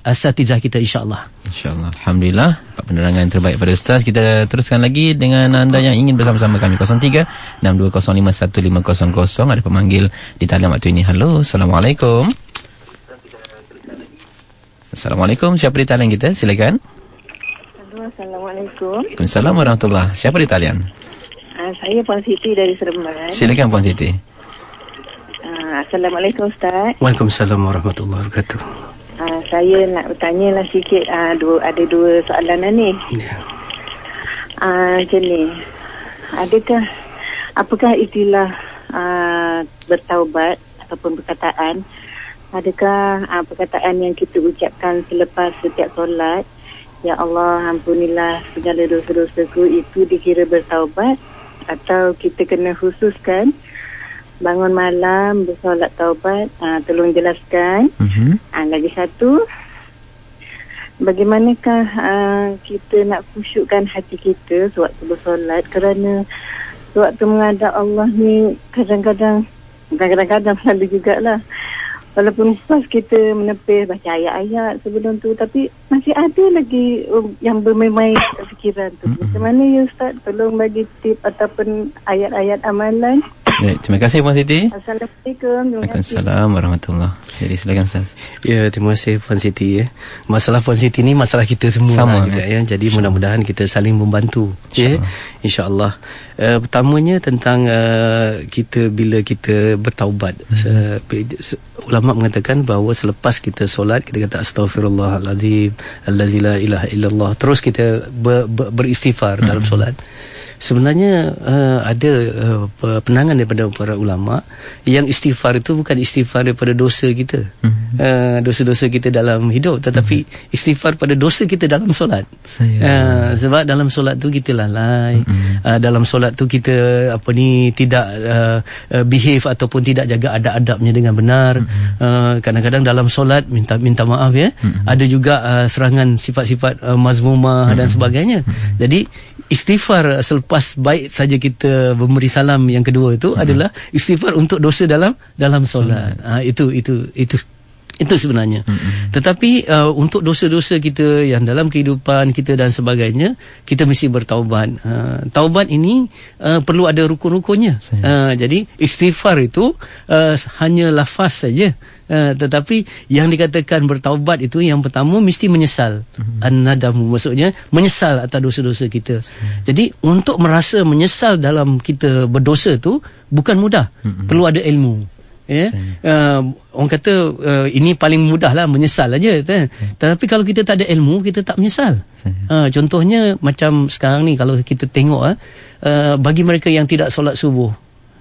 asatizah kita insyaAllah. InsyaAllah. Alhamdulillah. Penerangan yang terbaik pada Ustaz. Kita teruskan lagi dengan anda yang ingin bersama-sama kami. 03-6205-1500. Ada pemanggil di talian waktu ini. Halo. Assalamualaikum. Assalamualaikum. Siapa di talian kita? Silakan. Assalamualaikum. Assalamualaikum warahmatullahi Siapa di talian? Uh, saya Puan Siti dari Seremban. Silakan Puan Siti. Uh, Assalamualaikum Ustaz. Waalaikumsalam warahmatullahi wabarakatuh. Uh, saya nak bertanya lah sikit. Uh, dua, ada dua soalan lah ni. Ya. Uh, macam ni. Adakah, apakah istilah uh, bertaubat ataupun perkataan? Adakah uh, perkataan yang kita ucapkan selepas setiap solat? Ya Allah, ampunilah segala dosa-dosaku itu dikira bertaubat atau kita kena khususkan bangun malam bersolat taubat uh, tolong jelaskan. Uh-huh. uh, lagi satu bagaimanakah uh, kita nak khusyukkan hati kita sewaktu bersolat? Kerana sewaktu menghadap Allah ni kadang-kadang kadang-kadang selalu jugalah walaupun pas kita menepis baca ayat-ayat sebelum tu tapi masih ada lagi um, yang bermain-main fikiran tu macam mana ya Ustaz tolong bagi tip ataupun ayat-ayat amalan Baik, terima kasih Puan Siti. Assalamualaikum. Waalaikumsalam warahmatullahi Jadi silakan Ustaz. Ya, terima kasih Puan Siti ya. Masalah Puan Siti ni masalah kita semua Sama, juga ya. Jadi mudah-mudahan kita saling membantu ya. Insya-Allah. Uh, pertamanya tentang uh, kita bila kita bertaubat. Hmm. Uh, ulama mengatakan bahawa selepas kita solat kita kata astagfirullahalazim allazi la ilaha illallah terus kita ber, ber, beristighfar hmm. dalam solat sebenarnya uh, ada uh, penangan daripada para ulama yang istighfar itu bukan istighfar daripada dosa kita mm-hmm. uh, dosa-dosa kita dalam hidup tetapi mm-hmm. istighfar pada dosa kita dalam solat uh, sebab dalam solat tu kita lalai mm-hmm. uh, dalam solat tu kita apa ni tidak uh, uh, behave ataupun tidak jaga adab-adabnya dengan benar mm-hmm. uh, kadang-kadang dalam solat minta minta maaf ya mm-hmm. ada juga uh, serangan sifat-sifat uh, mazmumah mm-hmm. dan sebagainya mm-hmm. jadi istighfar selepas baik saja kita memberi salam yang kedua itu hmm. adalah istighfar untuk dosa dalam dalam solat. Ha, itu itu itu itu sebenarnya. Hmm. Tetapi uh, untuk dosa-dosa kita yang dalam kehidupan kita dan sebagainya, kita mesti bertaubat. Uh, taubat ini uh, perlu ada rukun-rukunnya. Uh, jadi istighfar itu uh, hanya lafaz saja. Uh, tetapi yang dikatakan bertaubat itu yang pertama mesti menyesal mm-hmm. an-nadamu maksudnya menyesal atas dosa-dosa kita. Mm-hmm. Jadi untuk merasa menyesal dalam kita berdosa tu bukan mudah. Mm-hmm. Perlu ada ilmu ya? Uh, orang kata uh, ini paling mudah lah menyesal aja kan? tapi kalau kita tak ada ilmu kita tak menyesal. Uh, contohnya macam sekarang ni kalau kita tengok uh, uh, bagi mereka yang tidak solat subuh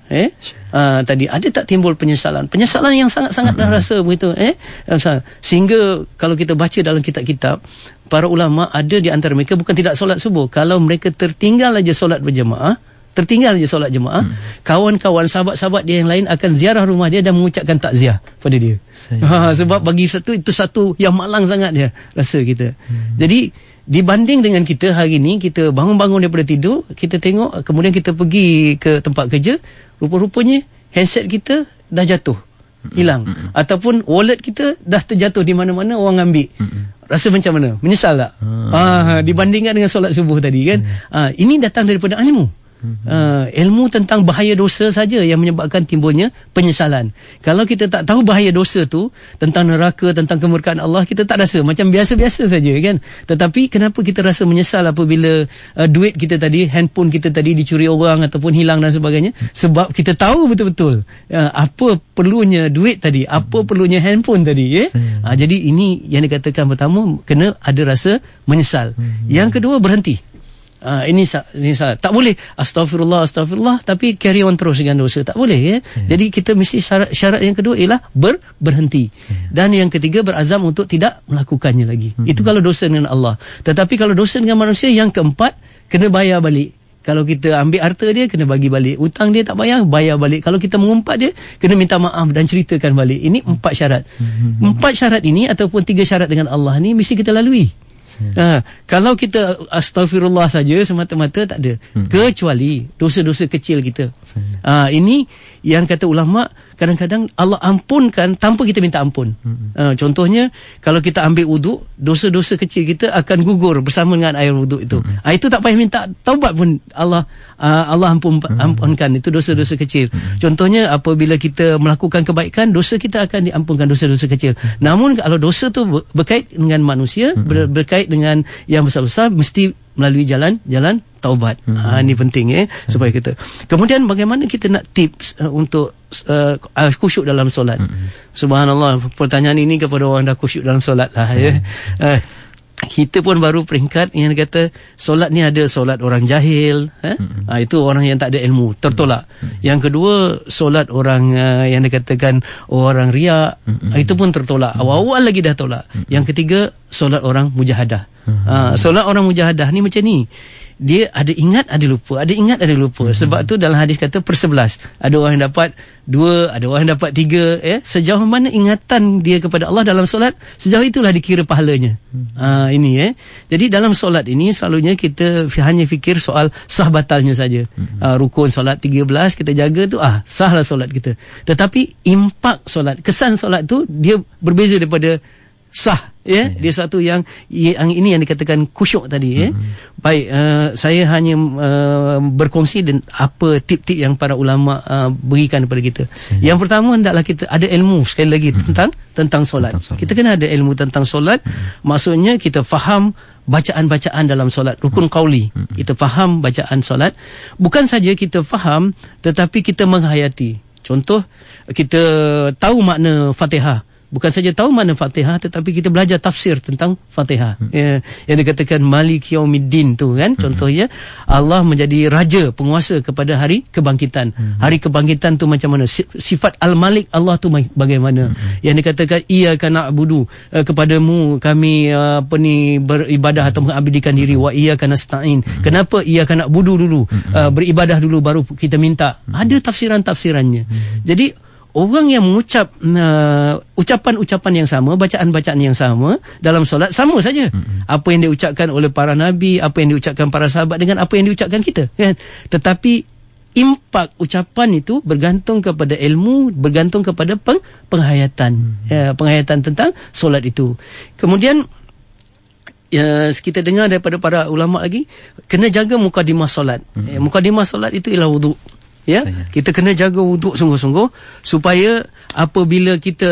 eh? Uh, tadi ada tak timbul penyesalan? Penyesalan yang sangat-sangat dah rasa begitu eh? Uh, sehingga kalau kita baca dalam kitab-kitab para ulama ada di antara mereka bukan tidak solat subuh. Kalau mereka tertinggal aja solat berjemaah tertinggal aja solat jemaah hmm. kawan-kawan sahabat-sahabat dia yang lain akan ziarah rumah dia dan mengucapkan takziah pada dia ha, sebab bagi satu itu satu yang malang sangat dia rasa kita hmm. jadi dibanding dengan kita hari ini kita bangun-bangun daripada tidur kita tengok kemudian kita pergi ke tempat kerja rupa-rupanya handset kita dah jatuh hilang mm-hmm. ataupun wallet kita dah terjatuh di mana-mana orang ambil mm-hmm. rasa macam mana menyesal tak mm-hmm. ah dibandingkan dengan solat subuh tadi kan mm-hmm. ah ini datang daripada ilmu Uh, ilmu tentang bahaya dosa saja yang menyebabkan timbulnya penyesalan. Kalau kita tak tahu bahaya dosa tu tentang neraka, tentang kemurkaan Allah, kita tak rasa macam biasa-biasa saja kan. Tetapi kenapa kita rasa menyesal apabila uh, duit kita tadi, handphone kita tadi dicuri orang ataupun hilang dan sebagainya? Sebab kita tahu betul-betul uh, apa perlunya duit tadi, apa perlunya handphone tadi, ya. Uh, jadi ini yang dikatakan pertama kena ada rasa menyesal. Yang kedua berhenti. Uh, ini, ini salah. Tak boleh astagfirullah astagfirullah tapi carry on terus dengan dosa. Tak boleh ya. Hmm. Jadi kita mesti syarat, syarat yang kedua ialah ber, berhenti. Hmm. Dan yang ketiga berazam untuk tidak melakukannya lagi. Hmm. Itu kalau dosa dengan Allah. Tetapi kalau dosa dengan manusia yang keempat kena bayar balik. Kalau kita ambil harta dia kena bagi balik. Utang dia tak bayar, bayar balik. Kalau kita mengumpat dia kena minta maaf dan ceritakan balik. Ini empat syarat. Hmm. Empat syarat ini ataupun tiga syarat dengan Allah ni mesti kita lalui. Ha, kalau kita astagfirullah saja semata-mata tak ada. Hmm. Kecuali dosa-dosa kecil kita. Ha, ini yang kata ulama kadang-kadang Allah ampunkan tanpa kita minta ampun. Hmm. Uh, contohnya kalau kita ambil wuduk, dosa-dosa kecil kita akan gugur bersama dengan air wuduk itu. Hmm. Uh, itu tak payah minta taubat pun Allah uh, Allah ampun ampunkan itu dosa-dosa kecil. Hmm. Contohnya apabila kita melakukan kebaikan, dosa kita akan diampunkan dosa-dosa kecil. Hmm. Namun kalau dosa tu berkait dengan manusia, hmm. ber, berkait dengan yang besar-besar mesti melalui jalan jalan taubat. Hmm. Ha ini penting eh hmm. supaya kita. Kemudian bagaimana kita nak tips uh, untuk uh, khusyuk dalam solat. Hmm. Subhanallah pertanyaan ini kepada orang dah khusyuk dalam solat lah ya. Uh, kita pun baru peringkat yang kata solat ni ada solat orang jahil eh? mm-hmm. ha, itu orang yang tak ada ilmu tertolak mm-hmm. yang kedua solat orang uh, yang dikatakan orang riak mm-hmm. itu pun tertolak mm-hmm. awal-awal lagi dah tolak mm-hmm. yang ketiga solat orang mujahadah mm-hmm. ha, solat orang mujahadah ni macam ni dia ada ingat ada lupa. Ada ingat ada lupa. Hmm. sebab tu dalam hadis kata persebelas. Ada orang yang dapat dua ada orang yang dapat tiga ya. Sejauh mana ingatan dia kepada Allah dalam solat sejauh itulah dikira pahalanya. Hmm. ha, ini ya. Jadi dalam solat ini selalunya kita hanya fikir soal sah batalnya saja. Hmm. ha, rukun solat tiga belas kita jaga tu ah sahlah solat kita. Tetapi impak solat kesan solat tu dia berbeza daripada sah ya yeah? dia satu yang yang ini yang dikatakan khusyuk tadi ya mm-hmm. baik uh, saya hanya uh, berkongsi dan apa tip-tip yang para ulama uh, berikan kepada kita Sehingga. yang pertama hendaklah kita ada ilmu sekali lagi mm-hmm. tentang tentang solat. tentang solat kita kena ada ilmu tentang solat mm-hmm. maksudnya kita faham bacaan-bacaan dalam solat rukun mm-hmm. qauli mm-hmm. kita faham bacaan solat bukan saja kita faham tetapi kita menghayati contoh kita tahu makna Fatihah bukan saja tahu mana Fatihah tetapi kita belajar tafsir tentang Fatihah. Hmm. Ya, yang dikatakan Malik Yaumiddin tu kan hmm. contohnya Allah menjadi raja penguasa kepada hari kebangkitan. Hmm. Hari kebangkitan tu macam mana? Sifat Al-Malik Allah tu bagaimana? Hmm. Yang dikatakan iyyaka na'budu uh, kepadamu kami uh, apa ni beribadah atau mengabdikan diri wa iyyaka nasta'in. Hmm. Kenapa iyyaka na'budu dulu? Hmm. Uh, beribadah dulu baru kita minta. Hmm. Ada tafsiran-tafsirannya. Hmm. Jadi orang yang mengucap uh, ucapan-ucapan yang sama, bacaan-bacaan yang sama dalam solat sama saja. Mm-hmm. Apa yang diucapkan oleh para nabi, apa yang diucapkan para sahabat dengan apa yang diucapkan kita, kan? Tetapi impak ucapan itu bergantung kepada ilmu, bergantung kepada peng- penghayatan, mm-hmm. ya, penghayatan tentang solat itu. Kemudian ya, kita dengar daripada para ulama lagi, kena jaga mukadimah solat. Mm-hmm. Ya, mukadimah solat itu ialah wuduk ya Saya. kita kena jaga wuduk sungguh-sungguh supaya apabila kita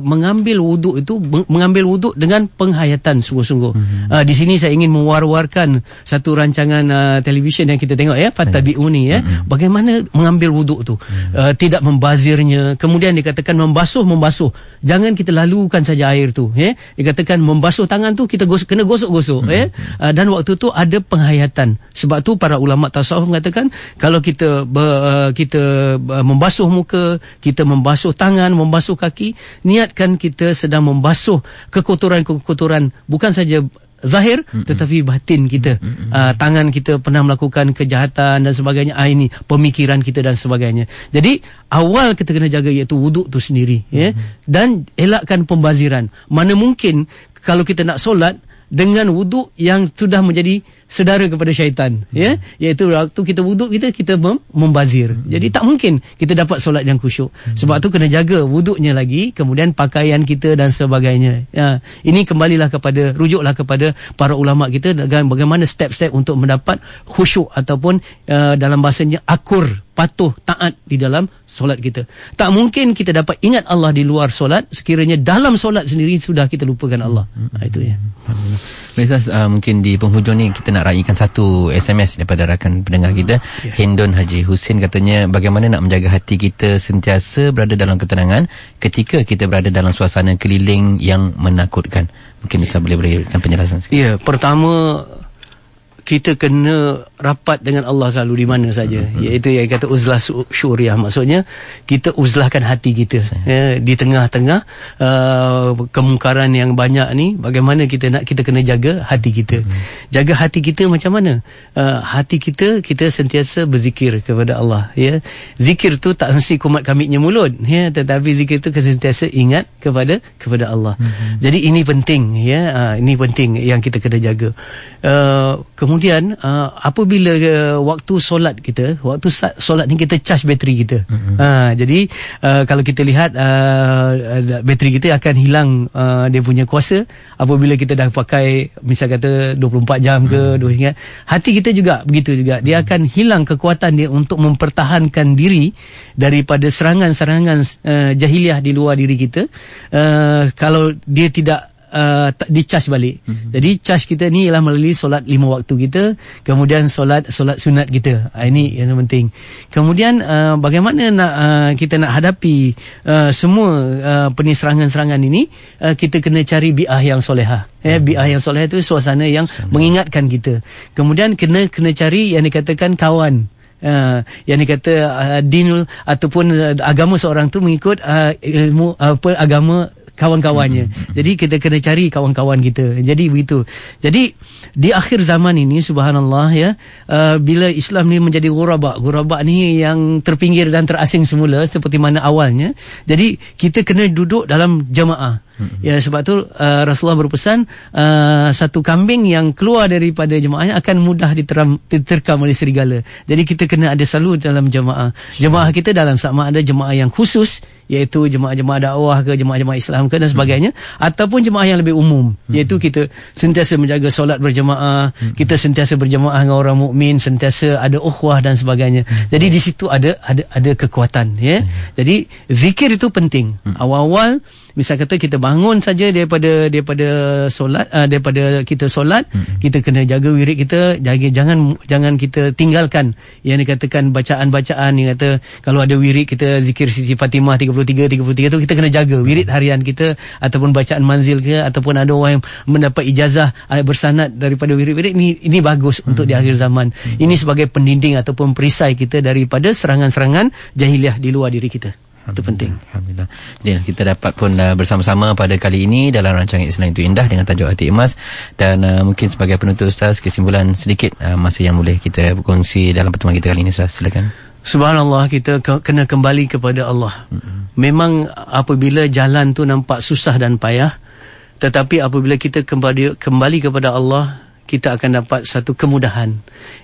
mengambil wuduk itu mengambil wuduk dengan penghayatan sungguh-sungguh mm-hmm. uh, di sini saya ingin mewar-warkan satu rancangan uh, televisyen yang kita tengok ya fatabiuni ya mm-hmm. bagaimana mengambil wuduk tu mm-hmm. uh, tidak membazirnya kemudian dikatakan membasuh membasuh jangan kita lalukan saja air tu ya dikatakan membasuh tangan tu kita gosok, kena gosok-gosok mm-hmm. ya uh, dan waktu tu ada penghayatan sebab tu para ulama tasawuf mengatakan kalau kita ber, uh, uh, kita uh, membasuh muka, kita membasuh tangan, membasuh kaki, niatkan kita sedang membasuh kekotoran-kekotoran bukan saja zahir mm-hmm. tetapi batin kita mm-hmm. uh, tangan kita pernah melakukan kejahatan dan sebagainya ah ini pemikiran kita dan sebagainya jadi awal kita kena jaga iaitu wuduk tu sendiri mm-hmm. ya dan elakkan pembaziran mana mungkin kalau kita nak solat dengan wuduk yang sudah menjadi sedara kepada syaitan hmm. ya iaitu waktu kita wuduk kita kita mem- membazir hmm. jadi tak mungkin kita dapat solat yang khusyuk hmm. sebab tu kena jaga wuduknya lagi kemudian pakaian kita dan sebagainya ya ini kembalilah kepada rujuklah kepada para ulama kita dengan bagaimana step-step untuk mendapat khusyuk ataupun uh, dalam bahasanya akur patuh taat di dalam solat kita. Tak mungkin kita dapat ingat Allah di luar solat sekiranya dalam solat sendiri sudah kita lupakan Allah. Ha, itu ya. Baik uh, mungkin di penghujung ni kita nak raikan satu SMS daripada rakan pendengar kita. Yeah. Hendon Haji Husin katanya bagaimana nak menjaga hati kita sentiasa berada dalam ketenangan ketika kita berada dalam suasana keliling yang menakutkan. Mungkin Ustaz boleh berikan penjelasan sikit. Ya, yeah, pertama kita kena rapat dengan Allah selalu di mana saja. Mm-hmm. iaitu yang kata uzlah syuriah. Maksudnya kita uzlahkan hati kita. Ya, di tengah-tengah uh, kemungkaran yang banyak ni bagaimana kita nak kita kena jaga hati kita. Mm-hmm. jaga hati kita macam mana? Uh, hati kita kita sentiasa berzikir kepada Allah. Ya zikir tu tak mesti kumat kamitnya mulut. Ya tetapi zikir tu sentiasa ingat kepada kepada Allah. Mm-hmm. jadi ini penting. Ya uh, ini penting yang kita kena jaga. Uh, kemudian kemudian uh, apabila uh, waktu solat kita waktu solat ni kita charge bateri kita mm-hmm. uh, jadi uh, kalau kita lihat uh, bateri kita akan hilang uh, dia punya kuasa apabila kita dah pakai misal kata 24 jam ke mm-hmm. 2 hati kita juga begitu juga dia mm-hmm. akan hilang kekuatan dia untuk mempertahankan diri daripada serangan-serangan uh, jahiliah di luar diri kita uh, kalau dia tidak uh, di charge balik. Mm-hmm. Jadi charge kita ni ialah melalui solat lima waktu kita, kemudian solat solat sunat kita. Uh, ini yang penting. Kemudian uh, bagaimana nak uh, kita nak hadapi uh, semua uh, penyerang-serangan ini, uh, kita kena cari biah yang soleha. Eh mm-hmm. biah yang soleha itu suasana yang Sama. mengingatkan kita. Kemudian kena kena cari yang dikatakan kawan. Uh, yang dikata uh, dinul ataupun uh, agama seorang tu mengikut uh, ilmu uh, apa agama kawan-kawannya. Jadi kita kena cari kawan-kawan kita. Jadi begitu. Jadi di akhir zaman ini subhanallah ya uh, bila Islam ni menjadi ghuraba. Ghuraba ni yang terpinggir dan terasing semula seperti mana awalnya. Jadi kita kena duduk dalam jemaah. Hmm. Ya sebab tu uh, Rasulullah berpesan uh, satu kambing yang keluar daripada jemaahnya akan mudah diteram, diterkam oleh serigala. Jadi kita kena ada selalu dalam jemaah. Jemaah kita dalam sama ada jemaah yang khusus iaitu jemaah-jemaah dakwah ke jemaah-jemaah Islam ke dan sebagainya hmm. ataupun jemaah yang lebih umum hmm. iaitu kita sentiasa menjaga solat berjemaah, hmm. kita sentiasa berjemaah dengan orang mukmin, sentiasa ada ukhuwah dan sebagainya. Hmm. Jadi di situ ada ada ada kekuatan ya. Hmm. Jadi zikir itu penting. Hmm. Awal-awal misal kata kita bangun saja daripada daripada solat uh, daripada kita solat hmm. kita kena jaga wirid kita jaga jangan jangan kita tinggalkan yang dikatakan bacaan-bacaan yang kata kalau ada wirid kita zikir Siti Fatimah 33 33 tu kita kena jaga wirid harian kita ataupun bacaan manzil ke ataupun ada orang yang mendapat ijazah uh, bersanad daripada wirid-wirid ini ini bagus hmm. untuk di akhir zaman hmm. ini sebagai pendinding ataupun perisai kita daripada serangan-serangan jahiliah di luar diri kita itu penting. Alhamdulillah. Dan kita dapat pun uh, bersama-sama pada kali ini dalam rancangan Islam itu indah dengan tajuk hati emas dan uh, mungkin sebagai penutup Ustaz kesimpulan sedikit uh, masa yang boleh kita berkongsi dalam pertemuan kita kali ini Ustaz. Silakan. Subhanallah kita ke- kena kembali kepada Allah. Mm-hmm. Memang apabila jalan tu nampak susah dan payah tetapi apabila kita kembali kembali kepada Allah kita akan dapat satu kemudahan.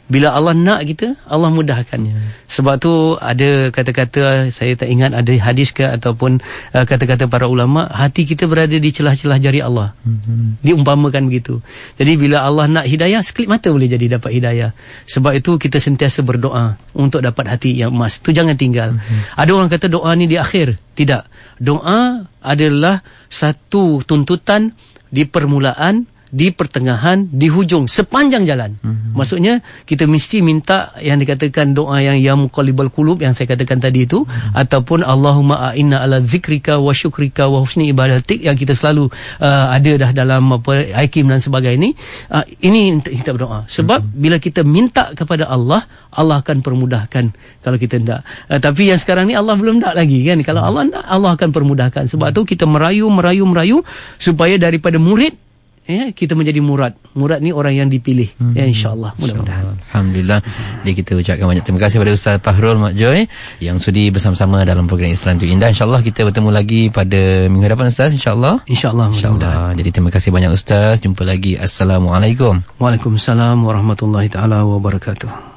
Bila Allah nak kita, Allah mudahkannya. Sebab tu ada kata-kata, saya tak ingat ada hadis ke ataupun uh, kata-kata para ulama, hati kita berada di celah-celah jari Allah. Mm-hmm. Diumpamakan begitu. Jadi bila Allah nak hidayah, sekelip mata boleh jadi dapat hidayah. Sebab itu kita sentiasa berdoa untuk dapat hati yang emas. Tu jangan tinggal. Mm-hmm. Ada orang kata doa ni di akhir. Tidak. Doa adalah satu tuntutan di permulaan di pertengahan, di hujung, sepanjang jalan. Mm-hmm. Maksudnya kita mesti minta yang dikatakan doa yang ya muqallibal qulub yang saya katakan tadi itu hmm. ataupun Allahumma a'inna ala zikrika wa syukrika wa husni ibadatik yang kita selalu uh, ada dah dalam apa aikim dan sebagainya ini uh, ini kita berdoa sebab hmm. bila kita minta kepada Allah Allah akan permudahkan kalau kita tidak uh, tapi yang sekarang ni Allah belum tak lagi kan kalau Allah nak Allah akan permudahkan sebab tu kita merayu merayu merayu supaya daripada murid ya kita menjadi murad. Murad ni orang yang dipilih. Hmm. ya insyaallah. Mudah-mudahan. Alhamdulillah. Jadi kita ucapkan banyak terima kasih kepada Ustaz Fahrul Mak Joy yang sudi bersama-sama dalam program Islam tu indah. Insyaallah kita bertemu lagi pada minggu depan Ustaz insyaallah. Insyaallah insyaallah. Jadi terima kasih banyak Ustaz. Jumpa lagi. Assalamualaikum. Waalaikumsalam warahmatullahi taala wabarakatuh